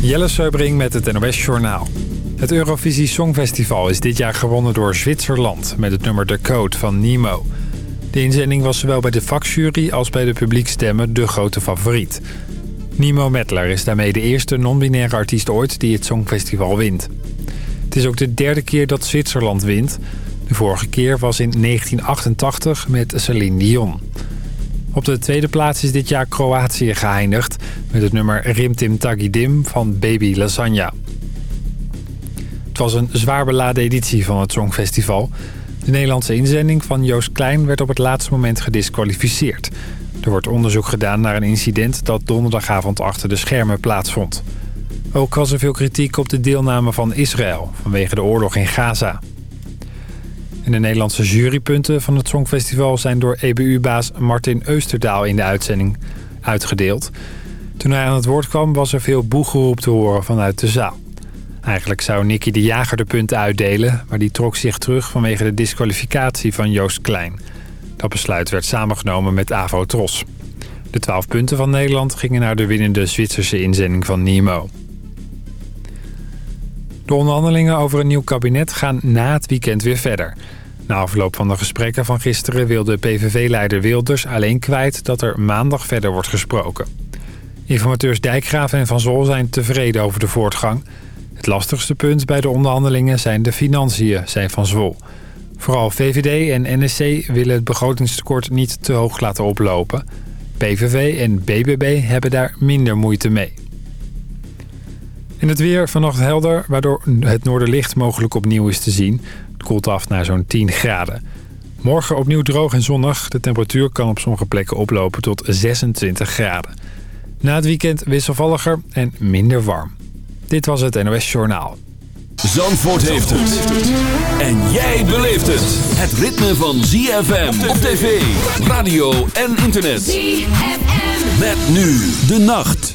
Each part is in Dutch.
Jelle Seubring met het NOS Journaal. Het Eurovisie Songfestival is dit jaar gewonnen door Zwitserland... met het nummer De Code van Nemo. De inzending was zowel bij de vakjury als bij de publiekstemmen de grote favoriet. Nemo Mettler is daarmee de eerste non-binaire artiest ooit die het Songfestival wint. Het is ook de derde keer dat Zwitserland wint. De vorige keer was in 1988 met Celine Dion. Op de tweede plaats is dit jaar Kroatië geëindigd... met het nummer Rimtim Tagidim van Baby Lasagna. Het was een zwaar beladen editie van het Songfestival. De Nederlandse inzending van Joost Klein werd op het laatste moment gedisqualificeerd. Er wordt onderzoek gedaan naar een incident dat donderdagavond achter de schermen plaatsvond. Ook was er veel kritiek op de deelname van Israël vanwege de oorlog in Gaza. En de Nederlandse jurypunten van het Songfestival zijn door EBU-baas Martin Eusterdaal in de uitzending uitgedeeld. Toen hij aan het woord kwam was er veel boegeroep te horen vanuit de zaal. Eigenlijk zou Nicky de Jager de punten uitdelen... maar die trok zich terug vanwege de disqualificatie van Joost Klein. Dat besluit werd samengenomen met Avo Tros. De twaalf punten van Nederland gingen naar de winnende Zwitserse inzending van Nemo. De onderhandelingen over een nieuw kabinet gaan na het weekend weer verder. Na afloop van de gesprekken van gisteren wilde PVV-leider Wilders alleen kwijt dat er maandag verder wordt gesproken. Informateurs Dijkgraaf en Van Zol zijn tevreden over de voortgang. Het lastigste punt bij de onderhandelingen zijn de financiën, zei Van Zwol. Vooral VVD en NSC willen het begrotingstekort niet te hoog laten oplopen. PVV en BBB hebben daar minder moeite mee. In het weer vannacht helder, waardoor het noorderlicht mogelijk opnieuw is te zien. Het koelt af naar zo'n 10 graden. Morgen opnieuw droog en zonnig. De temperatuur kan op sommige plekken oplopen tot 26 graden. Na het weekend wisselvalliger en minder warm. Dit was het NOS Journaal. Zandvoort heeft het. En jij beleeft het. Het ritme van ZFM op tv, radio en internet. ZFM. Met nu de nacht.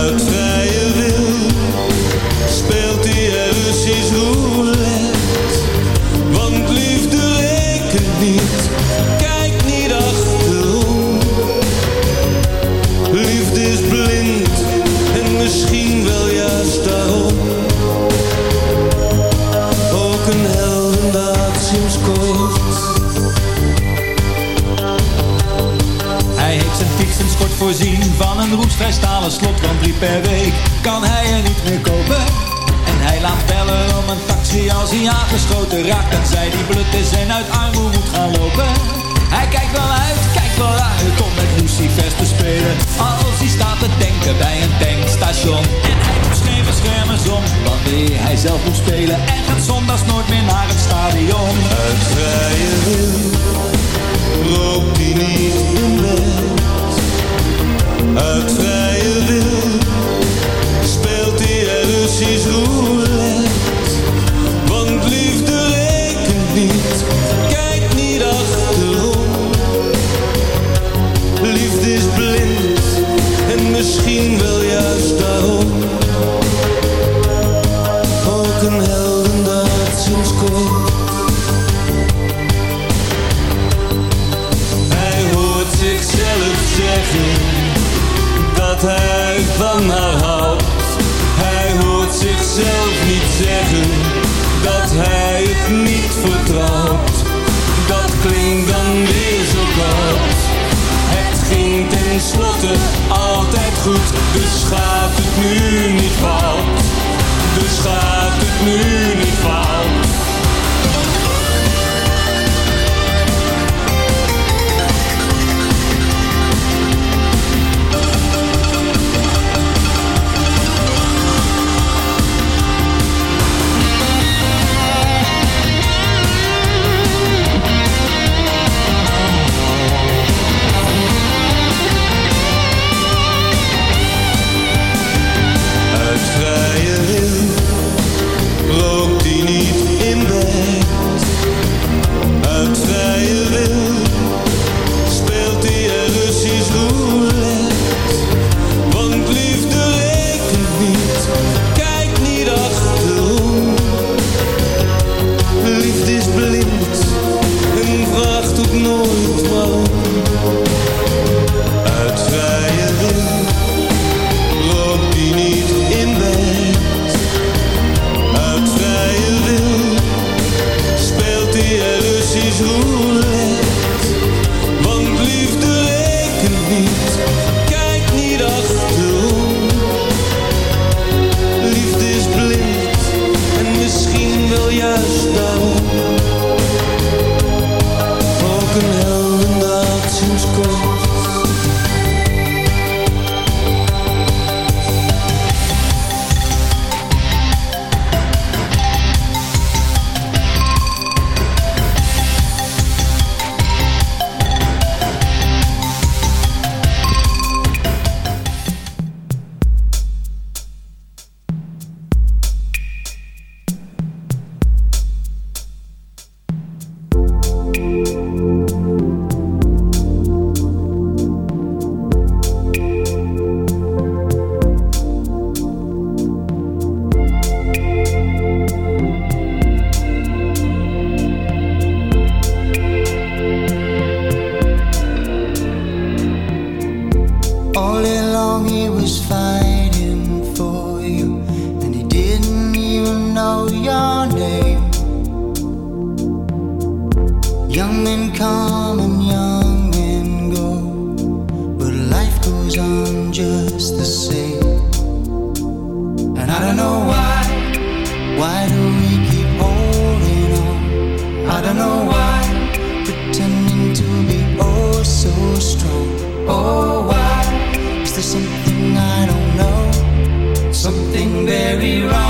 uit vrije wil speelt hij er Russisch roulette. Want liefde rekent niet, kijk niet achterom. Liefde is blind en misschien wel juist daarom. Ook een heldendaad sinds kort. Hij heeft zijn fietsenskort voorzien een roestvrij stalen slot Want drie per week kan hij er niet meer kopen. En hij laat bellen om een taxi als hij aangeschoten raakt. En zij die blut is en uit armoede moet gaan lopen. Hij kijkt wel uit, kijkt wel uit om met Lucifers te spelen. Als hij staat te denken bij een tankstation. En hij doet geen beschermers om wanneer hij zelf moet spelen. En gaat zondags nooit meer naar het stadion. Uit vrije be wrong.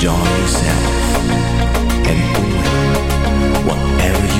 job yourself and doing whatever you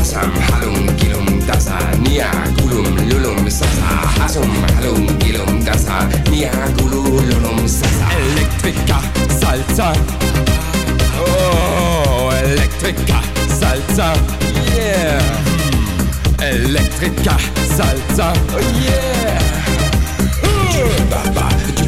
حسم حلم گلم دسا نیا گلوم لولم سسا حسم حلم گلم دسا نیا گلو لولم سسا الکتریکا سالزا Oh, Elektrika, Salsa, yeah. Elektrika, Salsa, oh yeah. Uh.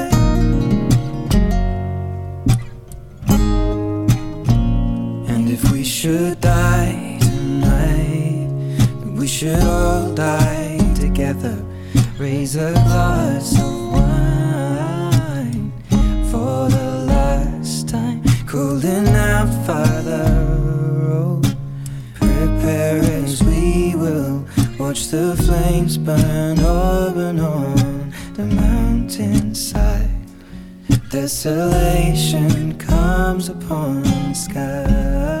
Should die tonight, we should all die together. Raise a glass of wine for the last time. Cooling out, Father. Oh, prepare as we will watch the flames burn open on the mountainside. Desolation comes upon the sky.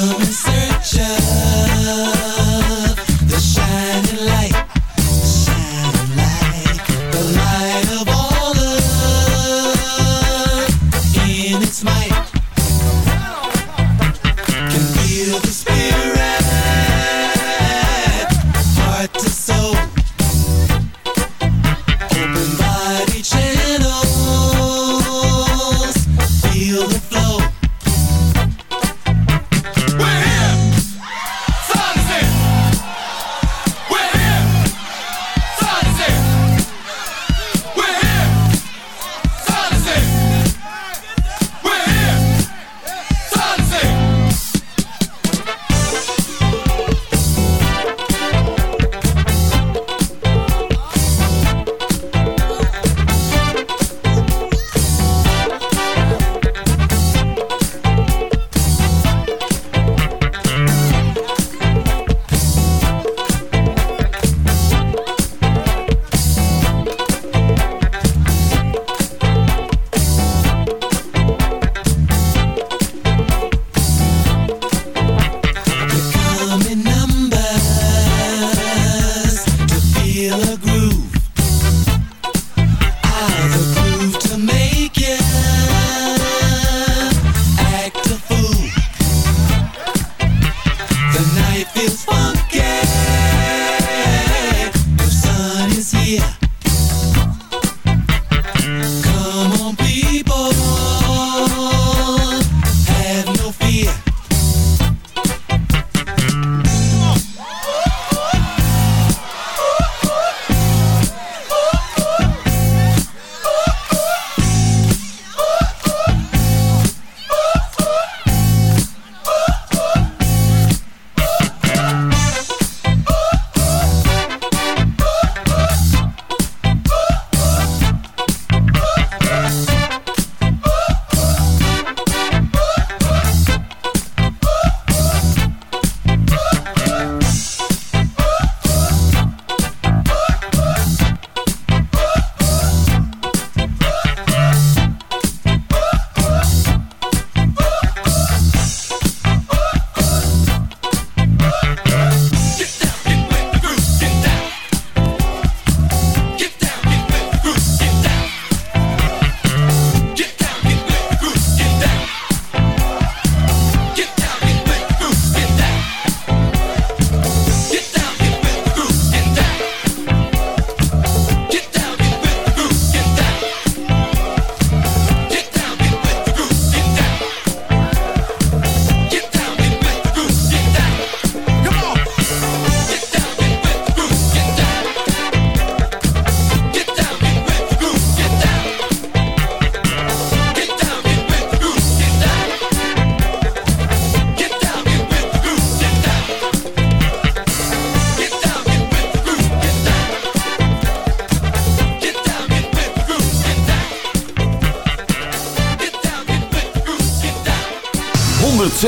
come and search us.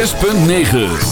6.9.